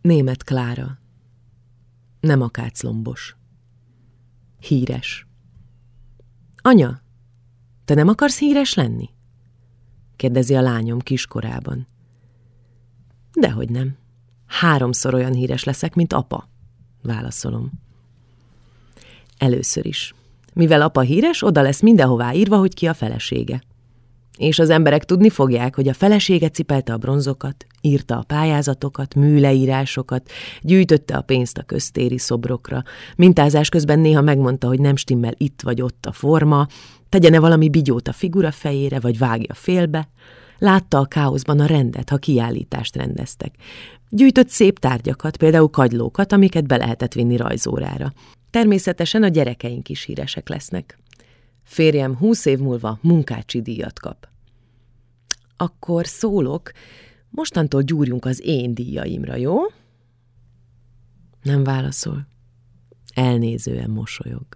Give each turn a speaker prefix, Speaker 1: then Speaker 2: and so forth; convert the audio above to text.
Speaker 1: Német Klára. Nem akáclombos. Híres. Anya, te nem akarsz híres lenni? kérdezi a lányom kiskorában. Dehogy nem. Háromszor olyan híres leszek, mint apa, válaszolom. Először is. Mivel apa híres, oda lesz mindenhová írva, hogy ki a felesége. És az emberek tudni fogják, hogy a felesége cipelte a bronzokat, írta a pályázatokat, műleírásokat, gyűjtötte a pénzt a köztéri szobrokra, mintázás közben néha megmondta, hogy nem stimmel itt vagy ott a forma, tegyene valami bigyót a figura fejére, vagy vágja félbe, látta a káoszban a rendet, ha kiállítást rendeztek. Gyűjtött szép tárgyakat, például kagylókat, amiket be lehetett vinni rajzórára. Természetesen a gyerekeink is híresek lesznek. Férjem húsz év múlva munkácsi díjat kap. Akkor szólok, mostantól gyúrjunk az én díjaimra, jó? Nem válaszol. Elnézően mosolyog.